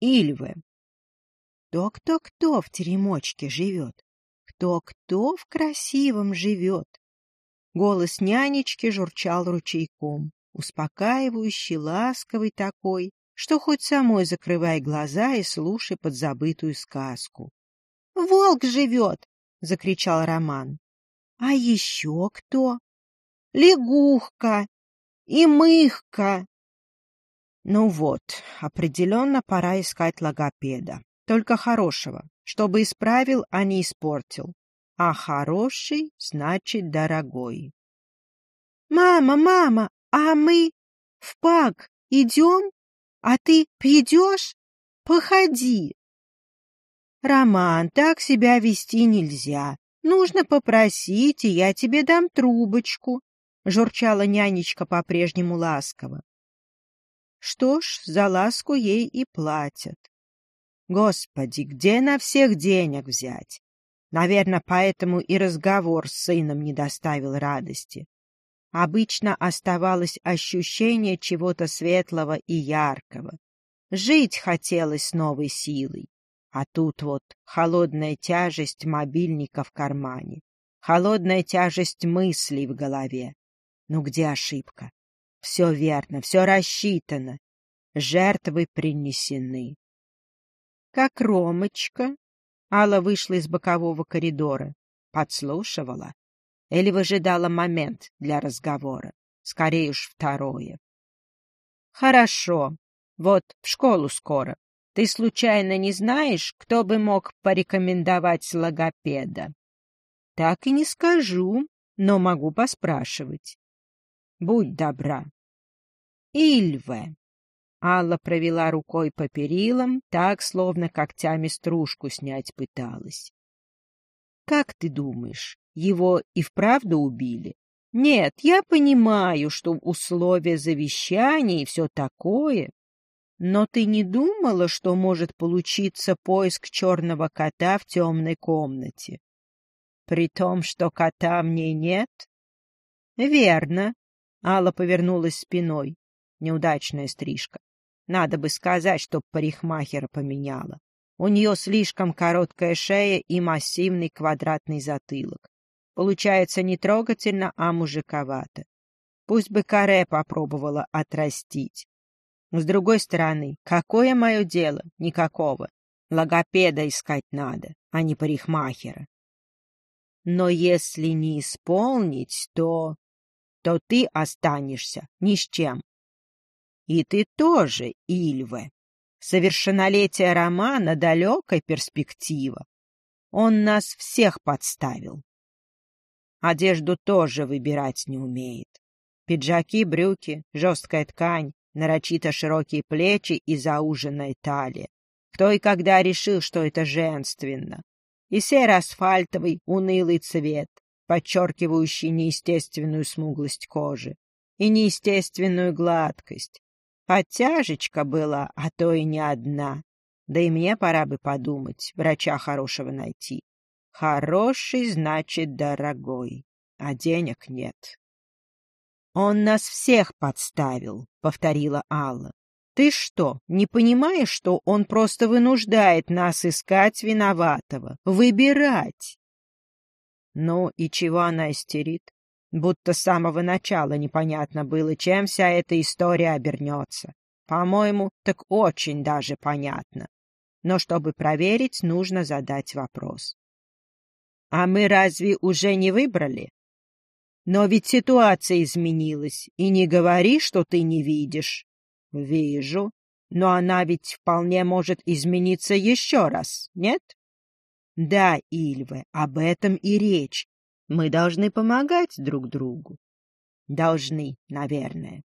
Ильве. Кто-кто-кто в теремочке живет? Кто-кто в красивом живет? Голос нянечки журчал ручейком, успокаивающий, ласковый такой, что хоть самой закрывай глаза и слушай подзабытую сказку. — Волк живет! — закричал Роман. — А еще кто? — Лягухка и мыхка. Ну вот, определенно пора искать логопеда. Только хорошего, чтобы исправил, а не испортил. А хороший значит дорогой. «Мама, мама, а мы в пак идем? А ты пойдешь? Походи!» «Роман, так себя вести нельзя. Нужно попросить, и я тебе дам трубочку», — журчала нянечка по-прежнему ласково. Что ж, за ласку ей и платят. Господи, где на всех денег взять? Наверное, поэтому и разговор с сыном не доставил радости. Обычно оставалось ощущение чего-то светлого и яркого. Жить хотелось новой силой. А тут вот холодная тяжесть мобильника в кармане, холодная тяжесть мыслей в голове. Ну где ошибка? Все верно, все рассчитано. Жертвы принесены. Как Ромочка. Алла вышла из бокового коридора. Подслушивала. Или выжидала момент для разговора. Скорее уж второе. Хорошо. Вот в школу скоро. Ты случайно не знаешь, кто бы мог порекомендовать логопеда? Так и не скажу, но могу поспрашивать. Будь добра. Ильве. Алла провела рукой по перилам, так, словно когтями стружку снять пыталась. — Как ты думаешь, его и вправду убили? Нет, я понимаю, что условия завещания и все такое. Но ты не думала, что может получиться поиск черного кота в темной комнате? При том, что кота мне нет? Верно. Алла повернулась спиной. Неудачная стрижка. Надо бы сказать, чтоб парикмахера поменяла. У нее слишком короткая шея и массивный квадратный затылок. Получается не трогательно, а мужиковато. Пусть бы каре попробовала отрастить. С другой стороны, какое мое дело? Никакого. Логопеда искать надо, а не парикмахера. Но если не исполнить, то... то ты останешься ни с чем. И ты тоже, Ильве. Совершеннолетие Романа — далекая перспектива. Он нас всех подставил. Одежду тоже выбирать не умеет. Пиджаки, брюки, жесткая ткань, нарочито широкие плечи и зауженная талия. Кто и когда решил, что это женственно? И серо-асфальтовый унылый цвет, подчеркивающий неестественную смуглость кожи и неестественную гладкость, Подтяжечка была, а то и не одна. Да и мне пора бы подумать, врача хорошего найти. Хороший значит дорогой, а денег нет. «Он нас всех подставил», — повторила Алла. «Ты что, не понимаешь, что он просто вынуждает нас искать виноватого, выбирать?» Ну и чего она истерит? Будто с самого начала непонятно было, чем вся эта история обернется. По-моему, так очень даже понятно. Но чтобы проверить, нужно задать вопрос. А мы разве уже не выбрали? Но ведь ситуация изменилась, и не говори, что ты не видишь. Вижу, но она ведь вполне может измениться еще раз, нет? Да, Ильве, об этом и речь. Мы должны помогать друг другу. Должны, наверное.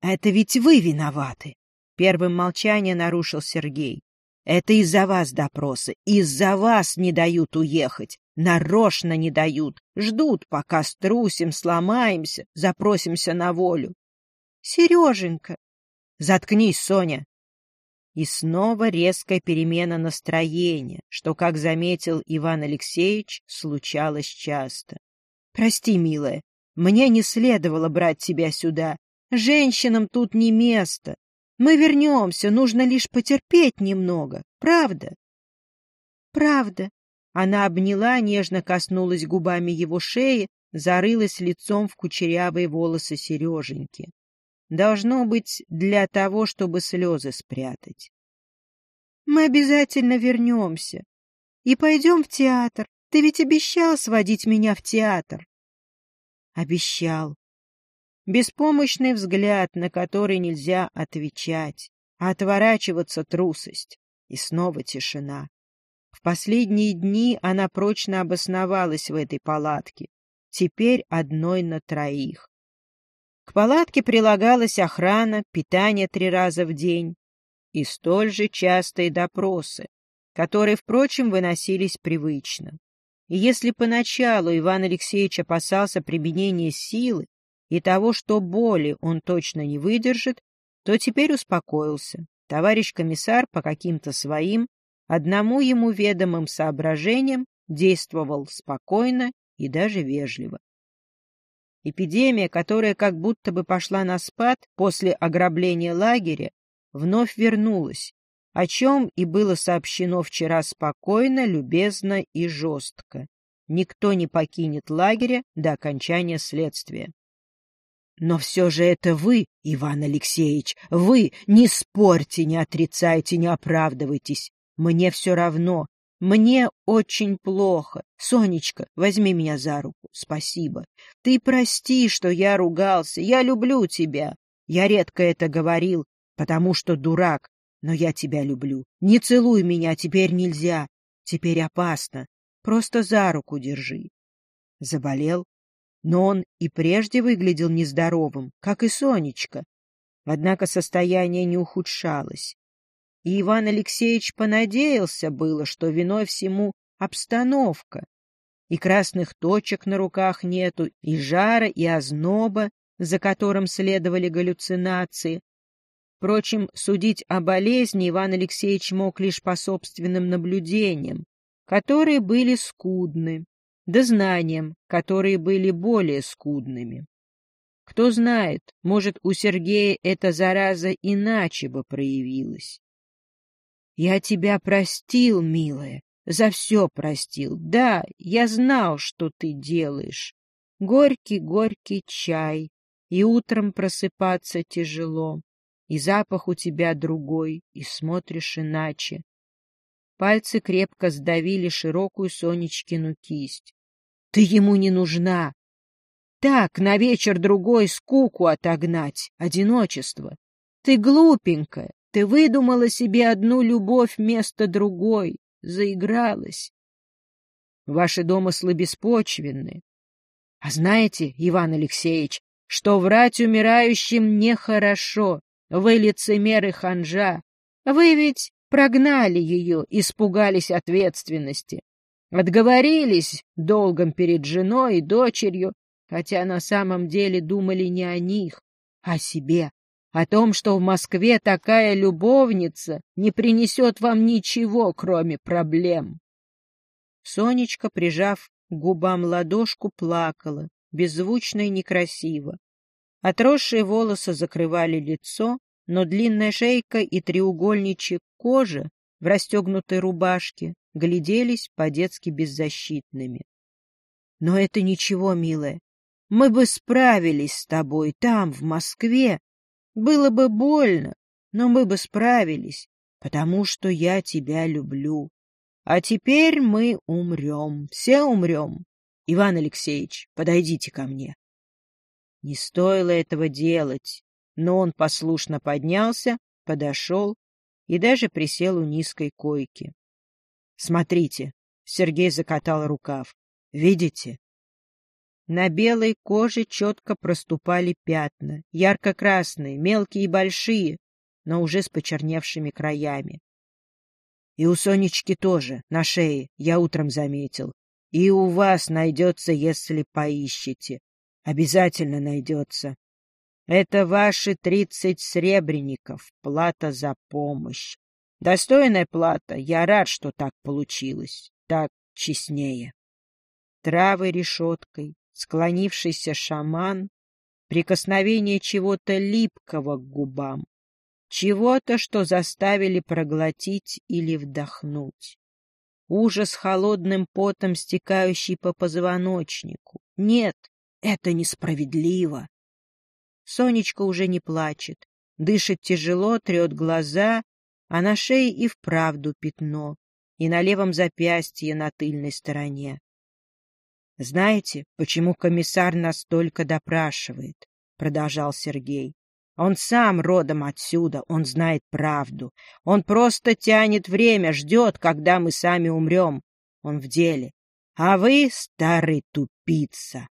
Это ведь вы виноваты. Первым молчание нарушил Сергей. Это из-за вас допросы, из-за вас не дают уехать, нарочно не дают, ждут, пока струсим, сломаемся, запросимся на волю. Сереженька! Заткнись, Соня, и снова резкая перемена настроения, что, как заметил Иван Алексеевич, случалось часто. «Прости, милая, Мне не следовало брать тебя сюда. Женщинам тут не место. Мы вернемся, нужно лишь потерпеть немного. Правда? Правда. Она обняла, нежно коснулась губами его шеи, зарылась лицом в кучерявые волосы Сереженьки. Должно быть, для того, чтобы слезы спрятать. Мы обязательно вернемся. И пойдем в театр. Ты ведь обещал сводить меня в театр. Обещал. Беспомощный взгляд, на который нельзя отвечать, а отворачиваться трусость. И снова тишина. В последние дни она прочно обосновалась в этой палатке, теперь одной на троих. К палатке прилагалась охрана, питание три раза в день и столь же частые допросы, которые, впрочем, выносились привычно. И если поначалу Иван Алексеевич опасался применения силы и того, что боли он точно не выдержит, то теперь успокоился. Товарищ комиссар по каким-то своим, одному ему ведомым соображениям действовал спокойно и даже вежливо. Эпидемия, которая как будто бы пошла на спад после ограбления лагеря, вновь вернулась, о чем и было сообщено вчера спокойно, любезно и жестко. Никто не покинет лагеря до окончания следствия. Но все же это вы, Иван Алексеевич, вы, не спорьте, не отрицайте, не оправдывайтесь. Мне все равно, мне очень плохо. Сонечка, возьми меня за руку, спасибо. Ты прости, что я ругался, я люблю тебя. Я редко это говорил, потому что дурак, но я тебя люблю. Не целуй меня, теперь нельзя. Теперь опасно. Просто за руку держи. Заболел. Но он и прежде выглядел нездоровым, как и Сонечка. Однако состояние не ухудшалось. И Иван Алексеевич понадеялся было, что виной всему обстановка. И красных точек на руках нету, и жара, и озноба, за которым следовали галлюцинации, Впрочем, судить о болезни Иван Алексеевич мог лишь по собственным наблюдениям, которые были скудны, да знаниям, которые были более скудными. Кто знает, может, у Сергея эта зараза иначе бы проявилась. «Я тебя простил, милая, за все простил. Да, я знал, что ты делаешь. Горький-горький чай, и утром просыпаться тяжело и запах у тебя другой, и смотришь иначе. Пальцы крепко сдавили широкую Сонечкину кисть. Ты ему не нужна. Так, на вечер-другой скуку отогнать, одиночество. Ты глупенькая, ты выдумала себе одну любовь вместо другой, заигралась. Ваши домыслы беспочвенны. А знаете, Иван Алексеевич, что врать умирающим нехорошо, вы лицемеры ханжа. Вы ведь прогнали ее, испугались ответственности. Отговорились долгом перед женой и дочерью, хотя на самом деле думали не о них, а о себе, о том, что в Москве такая любовница не принесет вам ничего, кроме проблем. Сонечка, прижав к губам ладошку, плакала, беззвучно и некрасиво. Отросшие волосы закрывали лицо, но длинная шейка и треугольничек кожи в расстегнутой рубашке гляделись по-детски беззащитными. Но это ничего, милая. Мы бы справились с тобой там, в Москве. Было бы больно, но мы бы справились, потому что я тебя люблю. А теперь мы умрем, все умрем. Иван Алексеевич, подойдите ко мне. Не стоило этого делать, но он послушно поднялся, подошел и даже присел у низкой койки. — Смотрите, — Сергей закатал рукав, — видите? На белой коже четко проступали пятна, ярко-красные, мелкие и большие, но уже с почерневшими краями. И у Сонечки тоже, на шее, я утром заметил. И у вас найдется, если поищете. Обязательно найдется. Это ваши тридцать сребреников, плата за помощь. Достойная плата, я рад, что так получилось. Так честнее. Травы решеткой, склонившийся шаман, прикосновение чего-то липкого к губам, чего-то, что заставили проглотить или вдохнуть. Ужас холодным потом, стекающий по позвоночнику. Нет, это несправедливо. Сонечка уже не плачет, дышит тяжело, трет глаза, а на шее и вправду пятно, и на левом запястье на тыльной стороне. — Знаете, почему комиссар настолько допрашивает? — продолжал Сергей. — Он сам родом отсюда, он знает правду. Он просто тянет время, ждет, когда мы сами умрем. Он в деле. А вы, старый тупица!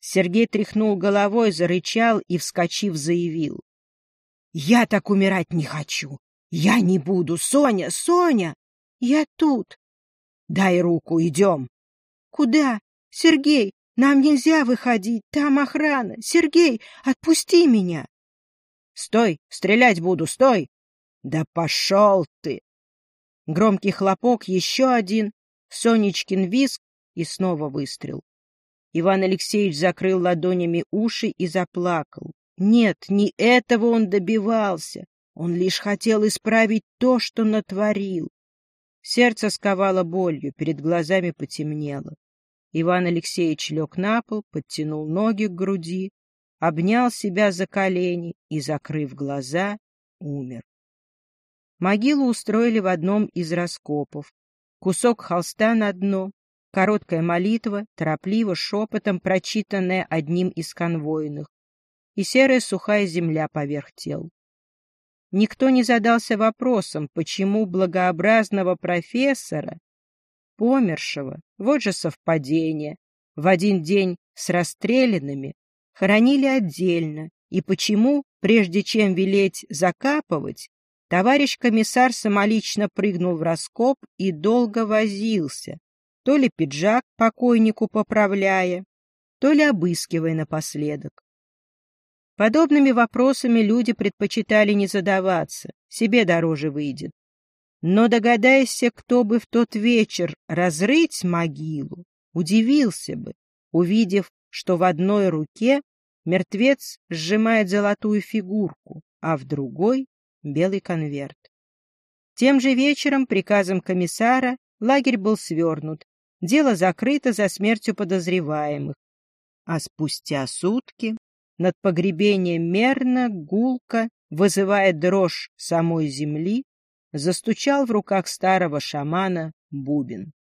Сергей тряхнул головой, зарычал и, вскочив, заявил. — Я так умирать не хочу. Я не буду. Соня, Соня! Я тут. — Дай руку, идем. — Куда? Сергей, нам нельзя выходить, там охрана. Сергей, отпусти меня. Стой, стрелять буду, стой. Да пошел ты. Громкий хлопок, еще один, Сонечкин визг и снова выстрел. Иван Алексеевич закрыл ладонями уши и заплакал. Нет, не этого он добивался. Он лишь хотел исправить то, что натворил. Сердце сковало болью, перед глазами потемнело. Иван Алексеевич лег на пол, подтянул ноги к груди, обнял себя за колени и, закрыв глаза, умер. Могилу устроили в одном из раскопов. Кусок холста на дно, короткая молитва, торопливо, шепотом прочитанная одним из конвойных, и серая сухая земля поверх тел. Никто не задался вопросом, почему благообразного профессора помершего, вот же совпадение, в один день с расстрелянными хоронили отдельно, и почему, прежде чем велеть закапывать, товарищ комиссар самолично прыгнул в раскоп и долго возился, то ли пиджак покойнику поправляя, то ли обыскивая напоследок. Подобными вопросами люди предпочитали не задаваться, себе дороже выйдет. Но догадайся, кто бы в тот вечер разрыть могилу, удивился бы, увидев, что в одной руке мертвец сжимает золотую фигурку, а в другой — белый конверт. Тем же вечером приказом комиссара лагерь был свернут, дело закрыто за смертью подозреваемых, а спустя сутки над погребением мерно, гулко, вызывая дрожь самой земли, застучал в руках старого шамана бубен.